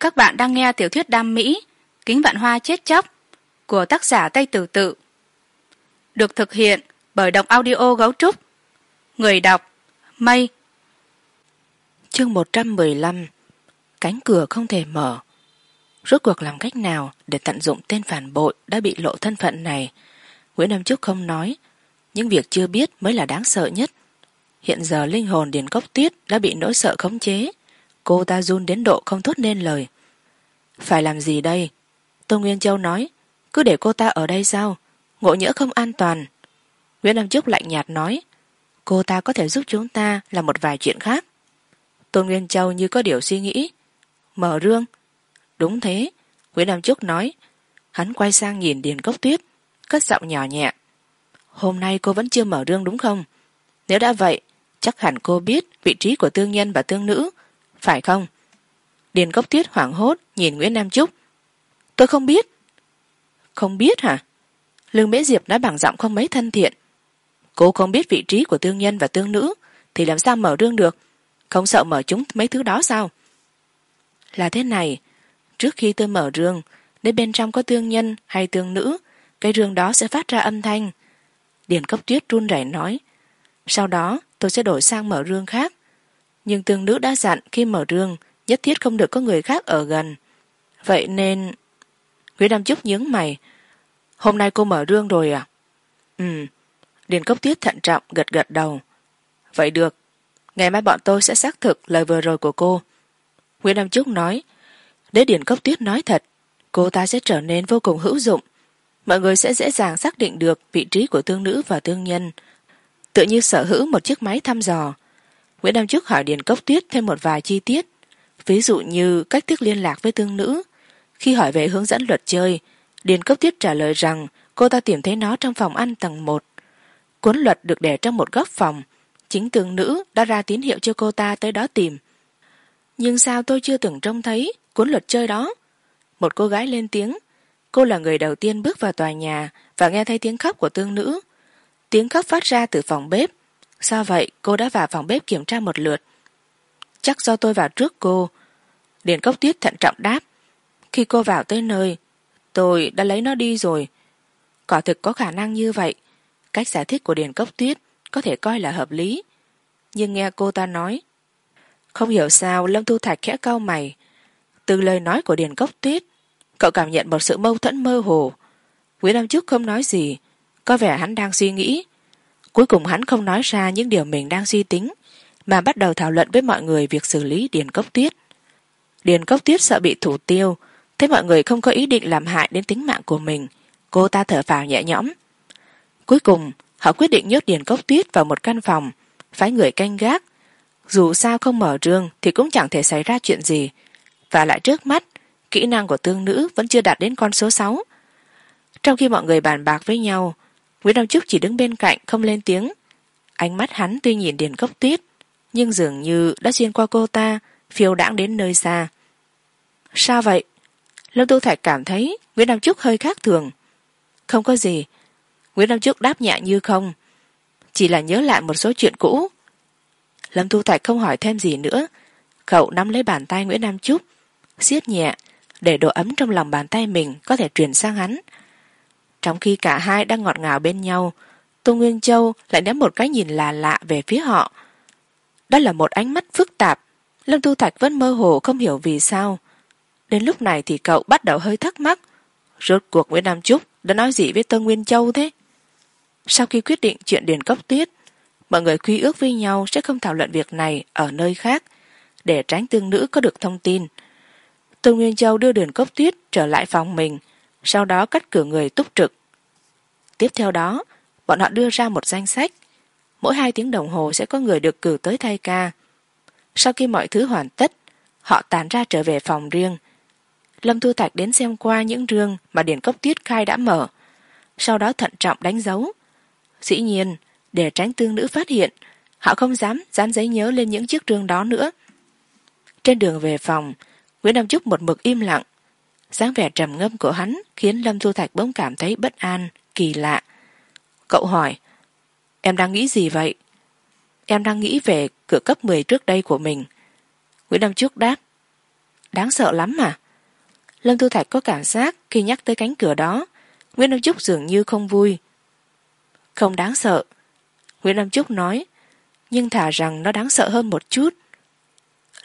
các bạn đang nghe tiểu thuyết đam mỹ, kính vạn hoa chết chóc, của tác giả tây tử tự. Được thực hiện bởi đọc audio gấu trúc. Người đọc, mây. Chương một trăm mười lăm, cánh cửa không thể mở. Rốt cuộc làm cách nào để tận dụng tên phản bội đã bị lộ thân phận này? Nguyễn nam trúc không nói, những việc chưa biết mới là đáng sợ nhất. Hiện giờ linh hồn điền cốc tuyết đã bị nỗi sợ khống chế cô ta run đến độ không thốt nên lời. Phải làm gì đây? Tô nguyên châu nói, cứ để cô ta ở đây sao? Ngộ nhỡ không an toàn. Nguyễn nam trúc lạnh nhạt nói, cô ta có thể giúp chúng ta làm một vài chuyện khác. Tôn nguyên châu như có điều suy nghĩ, mở rương. Đúng thế, nguyễn nam trúc nói, hắn quay sang nhìn điền cốc tuyết, cất giọng nhỏ nhẹ. Hôm nay cô vẫn chưa mở rương đúng không? Nếu đã vậy, chắc hẳn cô biết vị trí của tương nhân và tương nữ phải không? Điền cốc tuyết hoảng hốt nhìn nguyễn nam trúc. Tôi không biết. Không biết hả? Lương mễ diệp nói bằng giọng không mấy thân thiện. Cô không biết vị trí của tương nhân và tương nữ, thì làm sao mở rương được? Không sợ mở chúng mấy thứ đó sao? Là thế này, trước khi tôi mở rương, nếu bên trong có tương nhân hay tương nữ, cái rương đó sẽ phát ra âm thanh. Điền cốc tuyết run rẩy nói, sau đó tôi sẽ đổi sang mở rương khác nhưng tương nữ đã dặn khi mở rương nhất thiết không được có người khác ở gần. Vậy nên nguyễn nam trúc nhướng mày. Hôm nay cô mở rương rồi à? Ừ. Điền cốc tuyết thận trọng gật gật đầu. Vậy được. Ngày mai bọn tôi sẽ xác thực lời vừa rồi của cô. Nguyễn nam trúc nói. Để điền cốc tuyết nói thật, cô ta sẽ trở nên vô cùng hữu dụng. Mọi người sẽ dễ dàng xác định được vị trí của tương nữ và tương nhân. Tự như sở hữu một chiếc máy thăm dò nguyễn nam chức hỏi điền cốc tuyết thêm một vài chi tiết. Ví dụ như cách thức liên lạc với tương nữ. Khi hỏi về hướng dẫn luật chơi, điền cốc tuyết trả lời rằng cô ta tìm thấy nó trong phòng ăn tầng một. Cuốn luật được để trong một góc phòng. Chính tương nữ đã ra tín hiệu cho cô ta tới đó tìm. Nhưng sao tôi chưa từng trông thấy cuốn luật chơi đó? Một cô gái lên tiếng. Cô là người đầu tiên bước vào tòa nhà và nghe thấy tiếng khóc của tương nữ. Tiếng khóc phát ra từ phòng bếp sao vậy? Cô đã vào phòng bếp kiểm tra một lượt. Chắc do tôi vào trước cô. Điền cốc tuyết thận trọng đáp. Khi cô vào tới nơi, tôi đã lấy nó đi rồi. Quả thực có khả năng như vậy. Cách giải thích của điền cốc tuyết có thể coi là hợp lý. Nhưng nghe cô ta nói, không hiểu sao lâm thu thạch khẽ cau mày. Từ lời nói của điền cốc tuyết, cậu cảm nhận một sự mâu thuẫn mơ hồ. Nguyễn nam trúc không nói gì, có vẻ hắn đang suy nghĩ cuối cùng hắn không nói ra những điều mình đang suy tính, mà bắt đầu thảo luận với mọi người việc xử lý điền cốc tuyết. Điền cốc tuyết sợ bị thủ tiêu thấy mọi người không có ý định làm hại đến tính mạng của mình. Cô ta thở phào nhẹ nhõm. Cuối cùng, họ quyết định nhốt điền cốc tuyết vào một căn phòng, phái người canh gác. Dù sao không mở rương thì cũng chẳng thể xảy ra chuyện gì. Và lại trước mắt, kỹ năng của tương nữ vẫn chưa đạt đến con số sáu. Trong khi mọi người bàn bạc với nhau nguyễn đông trúc chỉ đứng bên cạnh, không lên tiếng. Ánh mắt hắn tuy nhìn điền cốc tuyết, nhưng dường như đã xuyên qua cô ta, phiêu đãng đến nơi xa. Sao vậy? Lâm tu thạch cảm thấy nguyễn nam trúc hơi khác thường. Không có gì. Nguyễn nam trúc đáp nhẹ như không. Chỉ là nhớ lại một số chuyện cũ. Lâm tu thạch không hỏi thêm gì nữa. Cậu nắm lấy bàn tay nguyễn nam trúc, siết nhẹ, để độ ấm trong lòng bàn tay mình có thể truyền sang hắn trong khi cả hai đang ngọt ngào bên nhau, tô nguyên châu lại ném một cái nhìn là lạ về phía họ. Đó là một ánh mắt phức tạp, lâm tu thạch vẫn mơ hồ không hiểu vì sao. Đến lúc này thì cậu bắt đầu hơi thắc mắc, rốt cuộc nguyễn nam trúc đã nói gì với tô nguyên châu thế? Sau khi quyết định chuyện điền cốc tuyết, mọi người quy ước với nhau sẽ không thảo luận việc này ở nơi khác để tránh tương nữ có được thông tin. Tô nguyên châu đưa điền cốc tuyết trở lại phòng mình sau đó cắt cử người túc trực. Tiếp theo đó, bọn họ đưa ra một danh sách. Mỗi hai tiếng đồng hồ sẽ có người được cử tới thay ca. Sau khi mọi thứ hoàn tất, họ tàn ra trở về phòng riêng. Lâm thu thạch đến xem qua những rương mà điển cốc tuyết khai đã mở. Sau đó thận trọng đánh dấu. Dĩ nhiên, để tránh tương nữ phát hiện, họ không dám dán giấy nhớ lên những chiếc rương đó nữa. Trên đường về phòng, nguyễn nam trúc một mực im lặng dáng vẻ trầm ngâm của hắn khiến lâm Du thạch bỗng cảm thấy bất an, kỳ lạ. Cậu hỏi, em đang nghĩ gì vậy? Em đang nghĩ về cửa cấp mười trước đây của mình. Nguyễn nam trúc đáp, đáng sợ lắm mà. Lâm thu thạch có cảm giác khi nhắc tới cánh cửa đó, nguyễn nam trúc dường như không vui. Không đáng sợ, nguyễn nam trúc nói, nhưng thà rằng nó đáng sợ hơn một chút.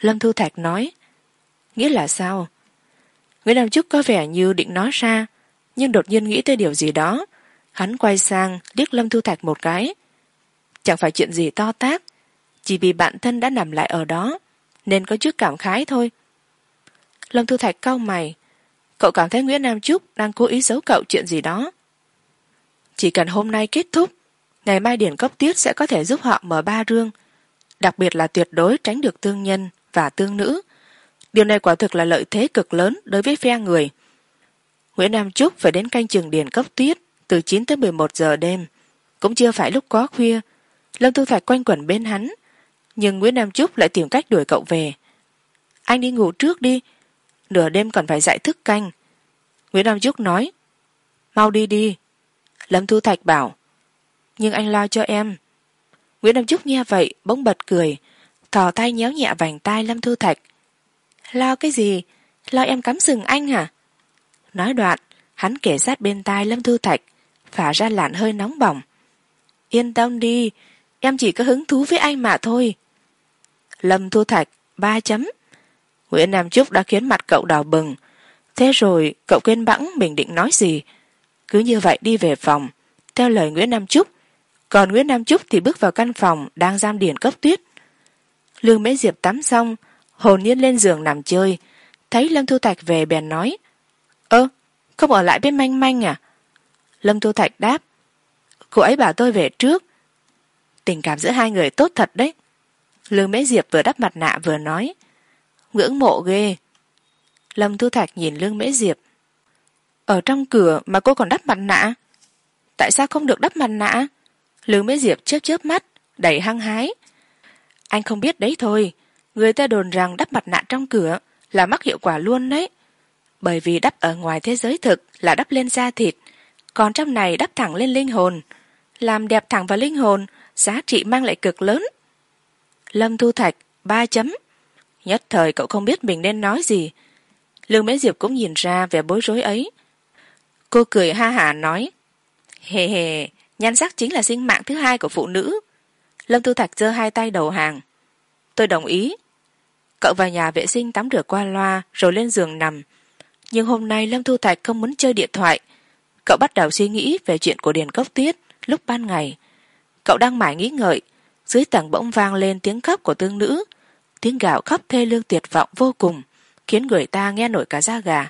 Lâm thu thạch nói, nghĩa là sao? Nguyễn nam trúc có vẻ như định nói ra, nhưng đột nhiên nghĩ tới điều gì đó. Hắn quay sang liếc lâm thu thạch một cái. Chẳng phải chuyện gì to tát, chỉ vì bạn thân đã nằm lại ở đó, nên có chút cảm khái thôi. Lâm thu thạch cau mày. Cậu cảm thấy nguyễn nam trúc đang cố ý giấu cậu chuyện gì đó. Chỉ cần hôm nay kết thúc, ngày mai điển cốc tiết sẽ có thể giúp họ mở ba rương, đặc biệt là tuyệt đối tránh được tương nhân và tương nữ điều này quả thực là lợi thế cực lớn đối với phe người. Nguyễn nam trúc phải đến canh trường điền cấp tuyết từ chín tới mười một giờ đêm. Cũng chưa phải lúc quá khuya. Lâm tu thạch quanh quẩn bên hắn, nhưng nguyễn nam trúc lại tìm cách đuổi cậu về. Anh đi ngủ trước đi, nửa đêm còn phải dạy thức canh. Nguyễn nam trúc nói, mau đi đi. Lâm thu thạch bảo, nhưng anh lo cho em. Nguyễn nam trúc nghe vậy bỗng bật cười, thò tay nhéo nhẹ vành tai lâm thu thạch lo cái gì? Lo em cắm sừng anh hả? Nói đoạn, hắn kể sát bên tai lâm thu thạch, phả ra làn hơi nóng bỏng. Yên tâm đi, em chỉ có hứng thú với anh mà thôi. Lâm thu thạch, ba chấm. Nguyễn nam trúc đã khiến mặt cậu đỏ bừng. Thế rồi, cậu quên bẵng mình định nói gì? Cứ như vậy đi về phòng. Theo lời nguyễn nam trúc, còn nguyễn nam trúc thì bước vào căn phòng đang giam điển cấp tuyết. Lương mễ diệp tắm xong hồn nhiên lên giường nằm chơi. Thấy lâm thu thạch về, bèn nói, ơ, không ở lại bên manh manh à? Lâm thu thạch đáp, cô ấy bảo tôi về trước. Tình cảm giữa hai người tốt thật đấy. Lương mễ diệp vừa đắp mặt nạ vừa nói, ngưỡng mộ ghê. Lâm thu thạch nhìn lương mễ diệp, ở trong cửa mà cô còn đắp mặt nạ? Tại sao không được đắp mặt nạ? Lương mễ diệp chớp chớp mắt, đầy hăng hái, anh không biết đấy thôi người ta đồn rằng đắp mặt nạ trong cửa là mắc hiệu quả luôn đấy. Bởi vì đắp ở ngoài thế giới thực là đắp lên da thịt, còn trong này đắp thẳng lên linh hồn. Làm đẹp thẳng vào linh hồn, giá trị mang lại cực lớn. Lâm thu thạch, ba chấm. Nhất thời cậu không biết mình nên nói gì. Lương mễ diệp cũng nhìn ra vẻ bối rối ấy. Cô cười ha hả nói, hề hề, nhan sắc chính là sinh mạng thứ hai của phụ nữ. Lâm thu thạch giơ hai tay đầu hàng. Tôi đồng ý cậu vào nhà vệ sinh tắm rửa qua loa, rồi lên giường nằm. Nhưng hôm nay lâm thu thạch không muốn chơi điện thoại. Cậu bắt đầu suy nghĩ về chuyện của điền cốc tuyết lúc ban ngày. Cậu đang mải nghĩ ngợi, dưới tầng bỗng vang lên tiếng khóc của tương nữ. Tiếng gạo khóc thê lương tuyệt vọng vô cùng, khiến người ta nghe nổi cả da gà.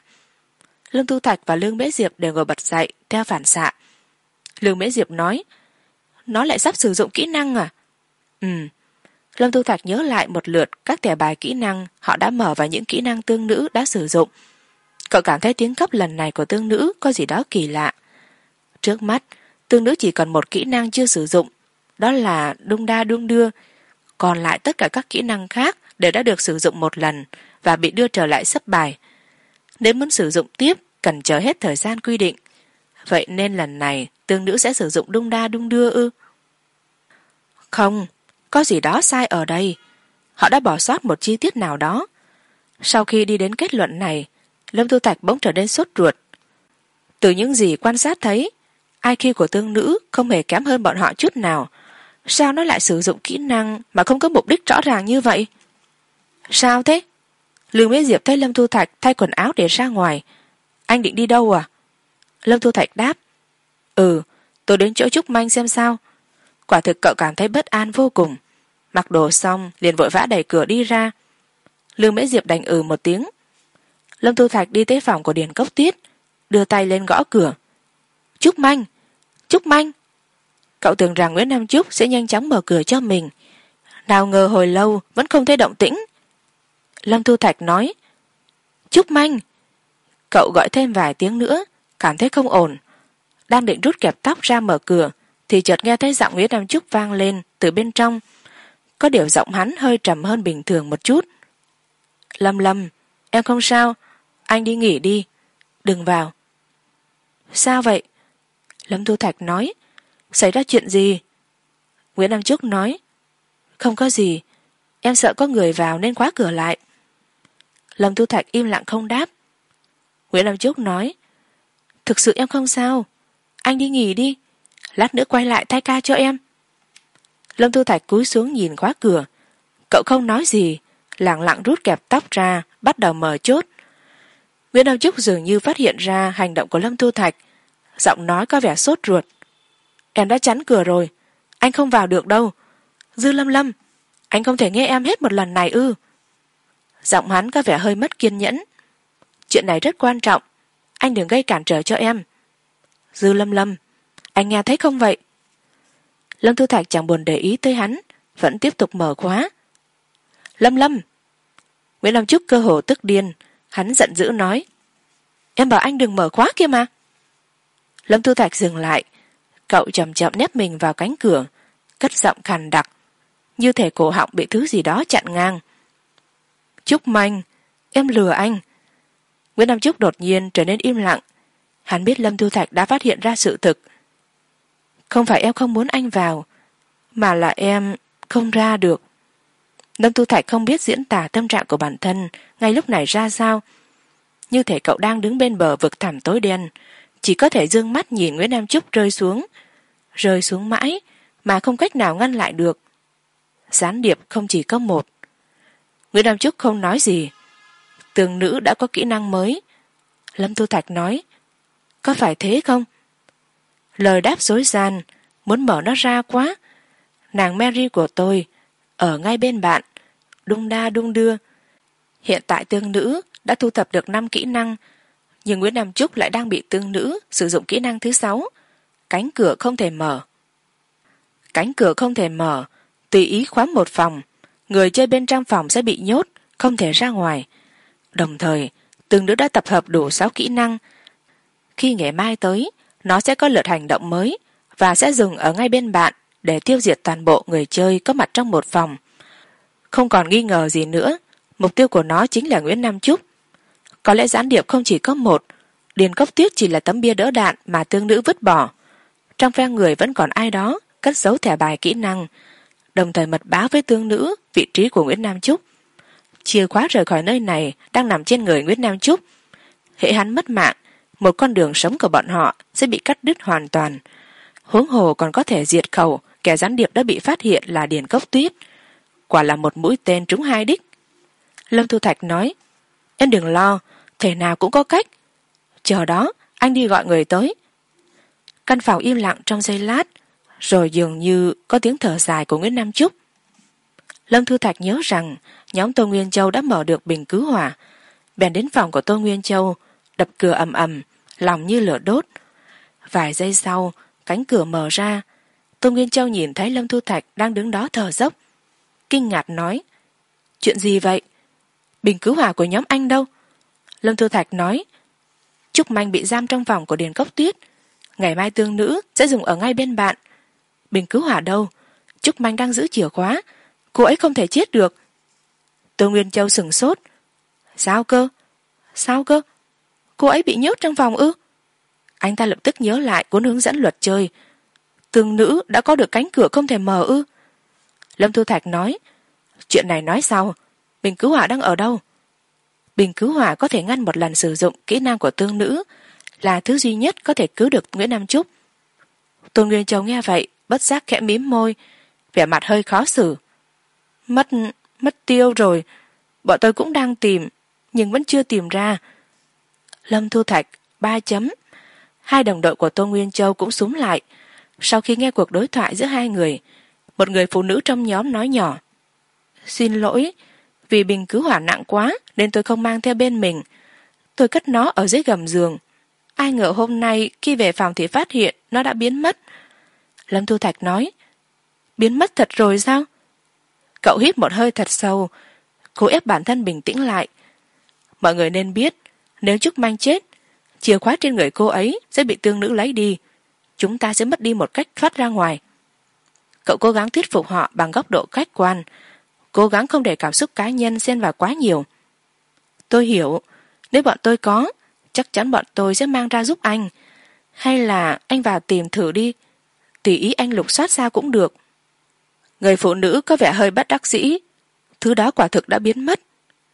Lương thu thạch và lương mễ diệp đều ngồi bật dậy, theo phản xạ. Lương mễ diệp nói, nó lại sắp sử dụng kỹ năng à? Ừ lâm tu thạch nhớ lại một lượt các thẻ bài kỹ năng họ đã mở và những kỹ năng tương nữ đã sử dụng. Cậu cảm thấy tiếng cấp lần này của tương nữ có gì đó kỳ lạ. Trước mắt, tương nữ chỉ còn một kỹ năng chưa sử dụng, đó là đung đa đung đưa. Còn lại tất cả các kỹ năng khác đều đã được sử dụng một lần và bị đưa trở lại sấp bài. Nếu muốn sử dụng tiếp, cần chờ hết thời gian quy định. Vậy nên lần này, tương nữ sẽ sử dụng đung đa đung đưa ư? Không có gì đó sai ở đây. Họ đã bỏ sót một chi tiết nào đó. Sau khi đi đến kết luận này, lâm tu thạch bỗng trở nên sốt ruột. Từ những gì quan sát thấy iq của tương nữ không hề kém hơn bọn họ chút nào. Sao nó lại sử dụng kỹ năng mà không có mục đích rõ ràng như vậy? Sao thế? Lương mỹ diệp thấy lâm thu thạch thay quần áo để ra ngoài. Anh định đi đâu à? Lâm thu thạch đáp. Ừ tôi đến chỗ trúc manh xem sao quả thực cậu cảm thấy bất an vô cùng. Mặc đồ xong, liền vội vã đẩy cửa đi ra. Lương mễ diệp đành ừ một tiếng. Lâm thu thạch đi tới phòng của điền cốc tiết, đưa tay lên gõ cửa. Chúc manh Chúc manh. Cậu tưởng rằng nguyễn nam trúc sẽ nhanh chóng mở cửa cho mình. Nào ngờ hồi lâu vẫn không thấy động tĩnh. Lâm thu thạch nói Chúc manh. Cậu gọi thêm vài tiếng nữa, cảm thấy không ổn. Đang định rút kẹp tóc ra mở cửa thì chợt nghe thấy giọng nguyễn nam trúc vang lên từ bên trong. Có điều giọng hắn hơi trầm hơn bình thường một chút. Lâm lâm, em không sao. Anh đi nghỉ đi. Đừng vào. Sao vậy? Lâm thu thạch nói. Xảy ra chuyện gì? Nguyễn nam trúc nói. Không có gì. Em sợ có người vào nên khóa cửa lại. Lâm thu thạch im lặng không đáp. Nguyễn nam trúc nói. Thực sự em không sao. Anh đi nghỉ đi lát nữa quay lại thay ca cho em. Lâm thu thạch cúi xuống nhìn khóa cửa. Cậu không nói gì lẳng lặng rút kẹp tóc ra, bắt đầu mở chốt. Nguyễn đông trúc dường như phát hiện ra hành động của lâm thu thạch. Giọng nói có vẻ sốt ruột. Em đã chắn cửa rồi. Anh không vào được đâu. Dư lâm lâm, anh không thể nghe em hết một lần này ư. Giọng hắn có vẻ hơi mất kiên nhẫn. Chuyện này rất quan trọng. Anh đừng gây cản trở cho em. Dư lâm lâm anh nghe thấy không vậy? Lâm thu thạch chẳng buồn để ý tới hắn, vẫn tiếp tục mở khóa. Lâm lâm, nguyễn long trúc cơ hồ tức điên, hắn giận dữ nói, em bảo anh đừng mở khóa kia mà. Lâm thu thạch dừng lại, cậu chậm chậm nép mình vào cánh cửa, cất giọng khàn đặc, như thể cổ họng bị thứ gì đó chặn ngang. Trúc manh, em lừa anh. Nguyễn nam trúc đột nhiên trở nên im lặng. Hắn biết lâm thu thạch đã phát hiện ra sự thực không phải em không muốn anh vào, mà là em không ra được. Lâm tu thạch không biết diễn tả tâm trạng của bản thân ngay lúc này ra sao. Như thể cậu đang đứng bên bờ vực thẳm tối đen, chỉ có thể d ư ơ n g mắt nhìn nguyễn nam trúc rơi xuống rơi xuống mãi mà không cách nào ngăn lại được. Gián điệp không chỉ có một. Nguyễn nam trúc không nói gì. Tường nữ đã có kỹ năng mới. Lâm tu thạch nói, có phải thế không? Lời đáp dối gian, muốn mở nó ra quá. Nàng mary của tôi, ở ngay bên bạn, đung đa đung đưa. Hiện tại tương nữ đã thu thập được năm kỹ năng, nhưng nguyễn nam trúc lại đang bị tương nữ sử dụng kỹ năng thứ sáu. Cánh cửa không thể mở. Cánh cửa không thể mở, tùy ý khóa một phòng, người chơi bên trong phòng sẽ bị nhốt, không thể ra ngoài. Đồng thời, tương nữ đã tập hợp đủ sáu kỹ năng. Khi ngày mai tới nó sẽ có lượt hành động mới và sẽ dừng ở ngay bên bạn để tiêu diệt toàn bộ người chơi có mặt trong một phòng. Không còn nghi ngờ gì nữa, mục tiêu của nó chính là nguyễn nam trúc. Có lẽ gián điệp không chỉ có một, điền cốc tuyết chỉ là tấm bia đỡ đạn mà tương nữ vứt bỏ. Trong phe người vẫn còn ai đó cất giấu thẻ bài kỹ năng, đồng thời mật báo với tương nữ vị trí của nguyễn nam trúc. Chìa khóa rời khỏi nơi này đang nằm trên người nguyễn nam trúc. Hệ hắn mất mạng một con đường sống của bọn họ sẽ bị cắt đứt hoàn toàn. Huống hồ còn có thể diệt khẩu, kẻ gián điệp đã bị phát hiện là điền cốc tuyết. Quả là một mũi tên trúng hai đích. Lâm thu thạch nói, em đừng lo, thể nào cũng có cách. Chờ đó, anh đi gọi người tới. Căn phòng im lặng trong giây lát, rồi dường như có tiếng thở dài của nguyễn nam trúc. Lâm thư thạch nhớ rằng, nhóm tô nguyên châu đã mở được bình cứu hỏa. Bèn đến phòng của tô nguyên châu đập cửa ầm ầm, lòng như lửa đốt. Vài giây sau, cánh cửa mở ra. Tô nguyên châu nhìn thấy lâm thu thạch đang đứng đó thở dốc. Kinh ngạc nói, chuyện gì vậy? Bình cứu hỏa của nhóm anh đâu? Lâm thu thạch nói, trúc manh bị giam trong phòng của điền cốc tuyết. Ngày mai tương nữ sẽ dùng ở ngay bên bạn. Bình cứu hỏa đâu? Trúc manh đang giữ chìa khóa. Cô ấy không thể chết được. Tô nguyên châu sửng sốt, sao cơ? Sao cơ? Cô ấy bị nhốt trong phòng ư? Anh ta lập tức nhớ lại cuốn hướng dẫn luật chơi. Tương nữ đã có được cánh cửa không thể mở ư? Lâm thu thạch nói, chuyện này nói sau. Bình cứu hỏa đang ở đâu? Bình cứu hỏa có thể ngăn một lần sử dụng kỹ năng của tương nữ là thứ duy nhất có thể cứu được nguyễn nam trúc. Tôn nguyên châu nghe vậy, bất giác khẽ mím môi, vẻ mặt hơi khó xử. Mất mất tiêu rồi. Bọn tôi cũng đang tìm, nhưng vẫn chưa tìm ra lâm thu thạch, ba chấm. Hai đồng đội của tôn nguyên châu cũng súng lại. Sau khi nghe cuộc đối thoại giữa hai người, một người phụ nữ trong nhóm nói nhỏ, xin lỗi, vì bình cứu hỏa nặng quá nên tôi không mang theo bên mình. Tôi cất nó ở dưới gầm giường. Ai ngờ hôm nay khi về phòng thì phát hiện nó đã biến mất. Lâm thu thạch nói, biến mất thật rồi sao? Cậu hít một hơi thật sâu cố ép bản thân bình tĩnh lại. Mọi người nên biết nếu trúc manh chết, chìa khóa trên người cô ấy sẽ bị tương nữ lấy đi. Chúng ta sẽ mất đi một cách thoát ra ngoài. Cậu cố gắng thuyết phục họ bằng góc độ khách quan. Cố gắng không để cảm xúc cá nhân xen vào quá nhiều. Tôi hiểu, nếu bọn tôi có, chắc chắn bọn tôi sẽ mang ra giúp anh. Hay là anh vào tìm thử đi. Tùy ý anh lục soát sao cũng được. Người phụ nữ có vẻ hơi bất đắc dĩ. Thứ đó quả thực đã biến mất.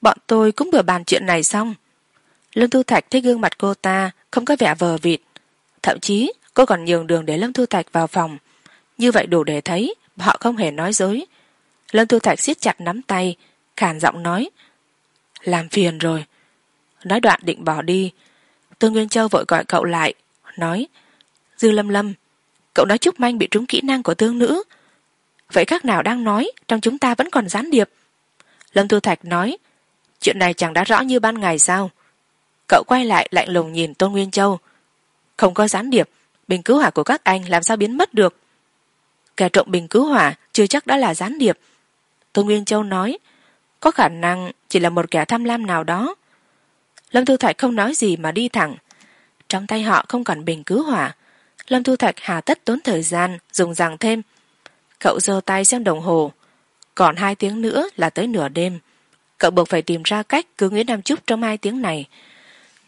Bọn tôi cũng vừa bàn chuyện này xong lâm thu thạch thấy gương mặt cô ta không có vẻ vờ vịt. Thậm chí, cô còn nhường đường để lâm thu thạch vào phòng. Như vậy đủ để thấy, họ không hề nói dối. Lâm thu thạch siết chặt nắm tay, khàn giọng nói, làm phiền rồi. Nói đoạn định bỏ đi. Tương nguyên châu vội gọi cậu lại, nói, dư lâm lâm, cậu nói trúc manh bị trúng kỹ năng của tương nữ. Vậy khác nào đang nói, trong chúng ta vẫn còn gián điệp. Lâm thu thạch nói, chuyện này chẳng đã rõ như ban ngày sao? Cậu quay lại lạnh lùng nhìn tôn nguyên châu. Không có gián điệp, bình cứu hỏa của các anh làm sao biến mất được? Kẻ trộm bình cứu hỏa chưa chắc đã là gián điệp. Tôn nguyên châu nói, có khả năng chỉ là một kẻ tham lam nào đó. Lâm thu thạch không nói gì mà đi thẳng. Trong tay họ không còn bình cứu hỏa. Lâm thu thạch hà tất tốn thời gian, dùng rằng thêm. Cậu giơ tay xem đồng hồ. Còn hai tiếng nữa là tới nửa đêm. Cậu buộc phải tìm ra cách cứu nguyễn nam trúc trong hai tiếng này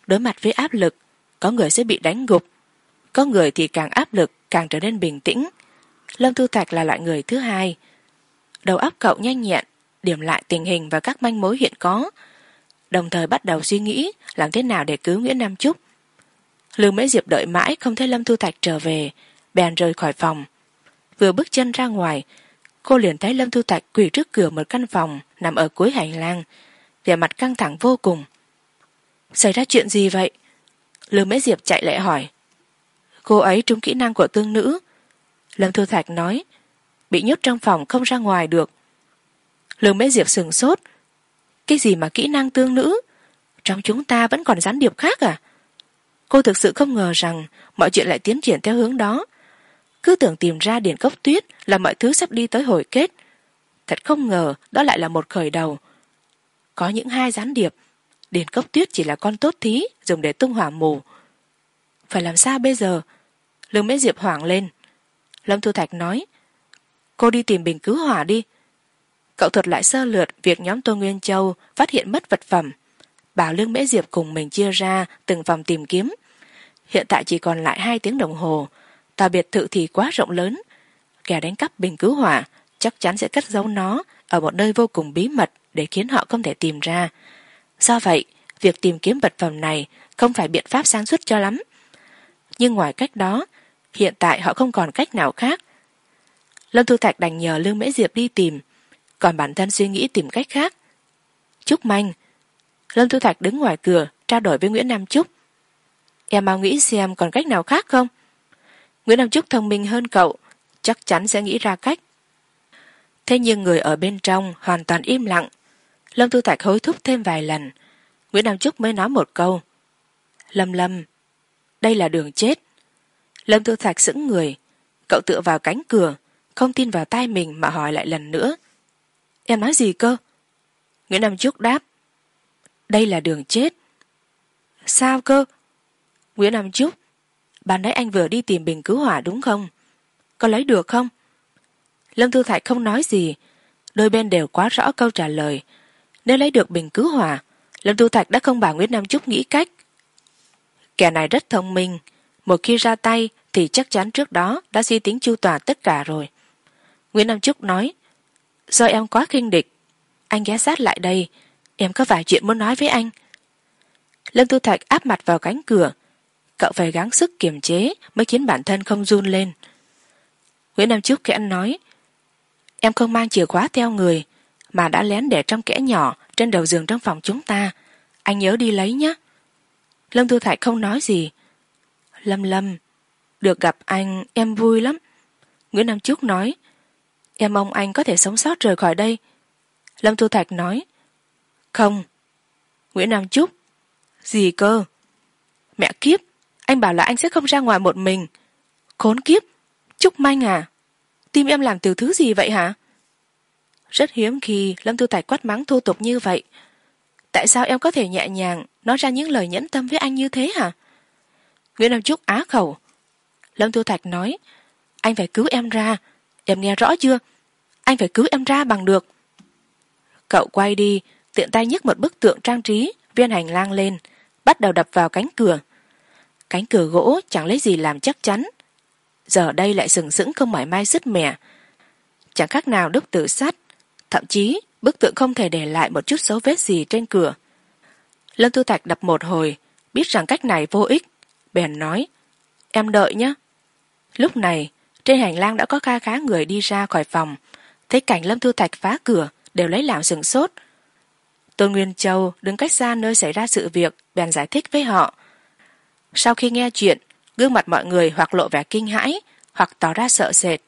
đối mặt với áp lực, có người sẽ bị đánh gục. Có người thì càng áp lực càng trở nên bình tĩnh. Lâm thu thạch là loại người thứ hai. Đầu óc cậu nhanh nhẹn, điểm lại tình hình và các manh mối hiện có. Đồng thời bắt đầu suy nghĩ làm thế nào để cứu nguyễn nam trúc. Lương mễ diệp đợi mãi không thấy lâm thu thạch trở về, bèn rời khỏi phòng. Vừa bước chân ra ngoài, cô liền thấy lâm thu thạch quỳ trước cửa một căn phòng nằm ở cuối hành lang. Vẻ mặt căng thẳng vô cùng xảy ra chuyện gì vậy? Lương mễ diệp chạy lại hỏi. Cô ấy trúng kỹ năng của tương nữ. Lâm thu thạch nói, bị nhốt trong phòng không ra ngoài được. Lương mễ diệp sừng sốt. Cái gì mà kỹ năng tương nữ? Trong chúng ta vẫn còn gián điệp khác à? Cô thực sự không ngờ rằng mọi chuyện lại tiến triển theo hướng đó. Cứ tưởng tìm ra điển cốc tuyết là mọi thứ sắp đi tới hồi kết. Thật không ngờ đó lại là một khởi đầu. Có những hai gián điệp điền cốc tuyết chỉ là con tốt thí, dùng để tung hỏa mù. Phải làm sao bây giờ? Lương mễ diệp hoảng lên. Lâm thu thạch nói, cô đi tìm bình cứu hỏa đi. Cậu thuật lại sơ lượt việc nhóm tô nguyên châu phát hiện mất vật phẩm. Bảo lương mễ diệp cùng mình chia ra từng vòng tìm kiếm. Hiện tại chỉ còn lại hai tiếng đồng hồ. Tòa biệt thự thì quá rộng lớn. Kẻ đánh cắp bình cứu hỏa chắc chắn sẽ cất giấu nó ở một nơi vô cùng bí mật để khiến họ không thể tìm ra do vậy, việc tìm kiếm vật phẩm này không phải biện pháp sáng suốt cho lắm. Nhưng ngoài cách đó, hiện tại họ không còn cách nào khác. Lâm thu thạch đành nhờ lương mễ diệp đi tìm, còn bản thân suy nghĩ tìm cách khác. Trúc manh, lâm thu thạch đứng ngoài cửa, trao đổi với nguyễn nam trúc. Em mau nghĩ xem còn cách nào khác không? Nguyễn nam trúc thông minh hơn cậu, chắc chắn sẽ nghĩ ra cách. Thế nhưng người ở bên trong hoàn toàn im lặng lâm tu thạch hối thúc thêm vài lần. Nguyễn nam trúc mới nói một câu. Lâm lâm, đây là đường chết. Lâm tu thạch sững người. Cậu tựa vào cánh cửa, không tin vào tai mình mà hỏi lại lần nữa. Em nói gì cơ? Nguyễn nam trúc đáp. Đây là đường chết. Sao cơ? Nguyễn nam trúc ban nãy anh vừa đi tìm bình cứu hỏa đúng không? Có lấy được không? Lâm tu thạch không nói gì. Đôi bên đều quá rõ câu trả lời nếu lấy được bình cứu hỏa, lâm tu thạch đã không bảo nguyễn nam trúc nghĩ cách. Kẻ này rất thông minh, một khi ra tay thì chắc chắn trước đó đã suy tính chu toàn tất cả rồi. Nguyễn nam trúc nói, do em quá khinh địch, anh ghé sát lại đây, em có vài chuyện muốn nói với anh. Lâm tu thạch áp mặt vào cánh cửa, cậu phải gắng sức kiềm chế mới khiến bản thân không run lên. Nguyễn nam trúc khẽ nói, em không mang chìa khóa theo người mà đã lén để trong kẽ nhỏ, trên đầu giường trong phòng chúng ta. Anh nhớ đi lấy nhé. Lâm thu thạch không nói gì. Lâm lâm, được gặp anh, em vui lắm. Nguyễn nam trúc nói, em mong anh có thể sống sót rời khỏi đây. Lâm thu thạch nói, không. Nguyễn nam trúc gì cơ? Mẹ kiếp, anh bảo là anh sẽ không ra ngoài một mình. Khốn kiếp trúc manh à? Tim em làm từ thứ gì vậy hả? Rất hiếm khi lâm Tư Tài quát mắng thô tục như vậy. Tại sao em có thể nhẹ nhàng nói ra những lời nhẫn tâm với anh như thế hả? Nguyễn nam trúc á khẩu. Lâm Tư thạch nói, anh phải cứu em ra. Em nghe rõ chưa? Anh phải cứu em ra bằng được. Cậu quay đi, tiện tay nhấc một bức tượng trang trí, viên hành lang lên, bắt đầu đập vào cánh cửa. Cánh cửa gỗ chẳng lấy gì làm chắc chắn. Giờ đây lại sừng sững không mảy mai sứt mẻ. Chẳng khác nào đúc tự sắt thậm chí, bức tượng không thể để lại một chút dấu vết gì trên cửa. Lâm tu thạch đập một hồi, biết rằng cách này vô ích. Bèn nói, em đợi nhé. Lúc này, trên hành lang đã có kha khá người đi ra khỏi phòng. Thấy cảnh lâm thu thạch phá cửa, đều lấy làm sửng sốt. Tôn nguyên châu đứng cách xa nơi xảy ra sự việc, bèn giải thích với họ. Sau khi nghe chuyện, gương mặt mọi người hoặc lộ vẻ kinh hãi, hoặc tỏ ra sợ sệt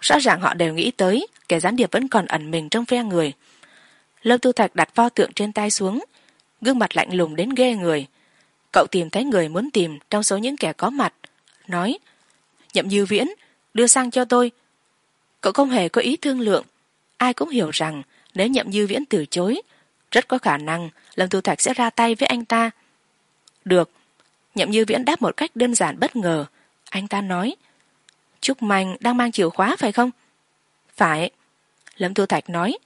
rõ ràng họ đều nghĩ tới, kẻ gián điệp vẫn còn ẩn mình trong phe người. Lâm tu thạch đặt pho tượng trên tay xuống, gương mặt lạnh lùng đến ghê người. Cậu tìm thấy người muốn tìm trong số những kẻ có mặt, nói, nhậm Như viễn, đưa sang cho tôi. Cậu không hề có ý thương lượng. Ai cũng hiểu rằng, nếu nhậm Như viễn từ chối, rất có khả năng lâm tu thạch sẽ ra tay với anh ta. Được. Nhậm Như viễn đáp một cách đơn giản bất ngờ. Anh ta nói trúc manh đang mang chìa khóa phải không? Phải. Lâm thu thạch nói,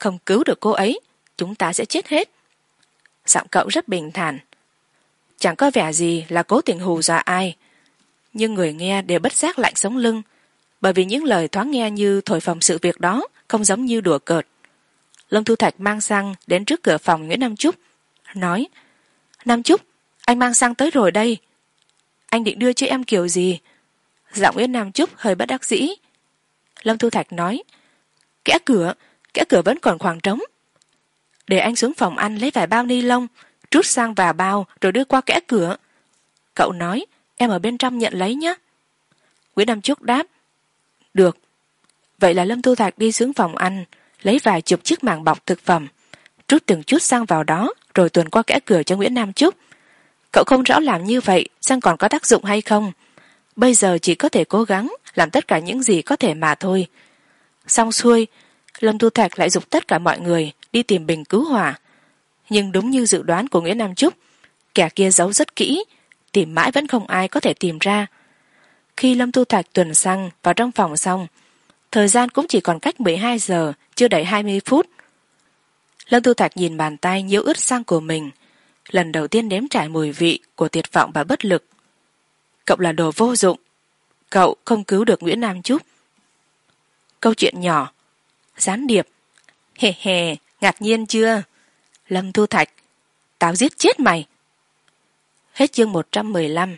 không cứu được cô ấy, chúng ta sẽ chết hết. Giọng cậu rất bình thản. Chẳng có vẻ gì là cố tình hù dọa ai, nhưng người nghe đều bất giác lạnh sống lưng, bởi vì những lời thoáng nghe như thổi phồng sự việc đó không giống như đùa cợt. Lâm thu thạch mang xăng đến trước cửa phòng nguyễn nam trúc, nói, nam trúc, anh mang xăng tới rồi đây. Anh định đưa cho em kiểu gì? Giọng nguyễn nam trúc hơi bất đắc dĩ. Lâm thu thạch nói, kẽ cửa kẽ cửa vẫn còn khoảng trống. Để anh xuống phòng ăn lấy vài bao ni lông, trút sang vào bao rồi đưa qua kẽ cửa. Cậu nói, em ở bên trong nhận lấy nhé. Nguyễn nam trúc đáp, được. Vậy là lâm thu thạch đi xuống phòng ăn, lấy vài chục chiếc màng bọc thực phẩm, trút từng chút sang vào đó rồi tuần qua kẽ cửa cho nguyễn nam trúc. Cậu không rõ làm như vậy sang còn có tác dụng hay không bây giờ chỉ có thể cố gắng làm tất cả những gì có thể mà thôi. Xong xuôi, lâm thu thạch lại dục tất cả mọi người đi tìm bình cứu hỏa. Nhưng đúng như dự đoán của nguyễn nam trúc, kẻ kia giấu rất kỹ, tìm mãi vẫn không ai có thể tìm ra. Khi lâm tu thạch tuần xăng vào trong phòng xong, thời gian cũng chỉ còn cách mười hai giờ, chưa đầy hai mươi phút. Lâm tu thạch nhìn bàn tay nhiễu ướt xăng của mình, lần đầu tiên nếm trải mùi vị của tuyệt vọng và bất lực cậu là đồ vô dụng. Cậu không cứu được nguyễn nam trúc câu chuyện nhỏ. Gián điệp. Hề hề ngạc nhiên chưa? Lâm thu thạch. Tao giết chết mày. Hết chương một trăm mười lăm.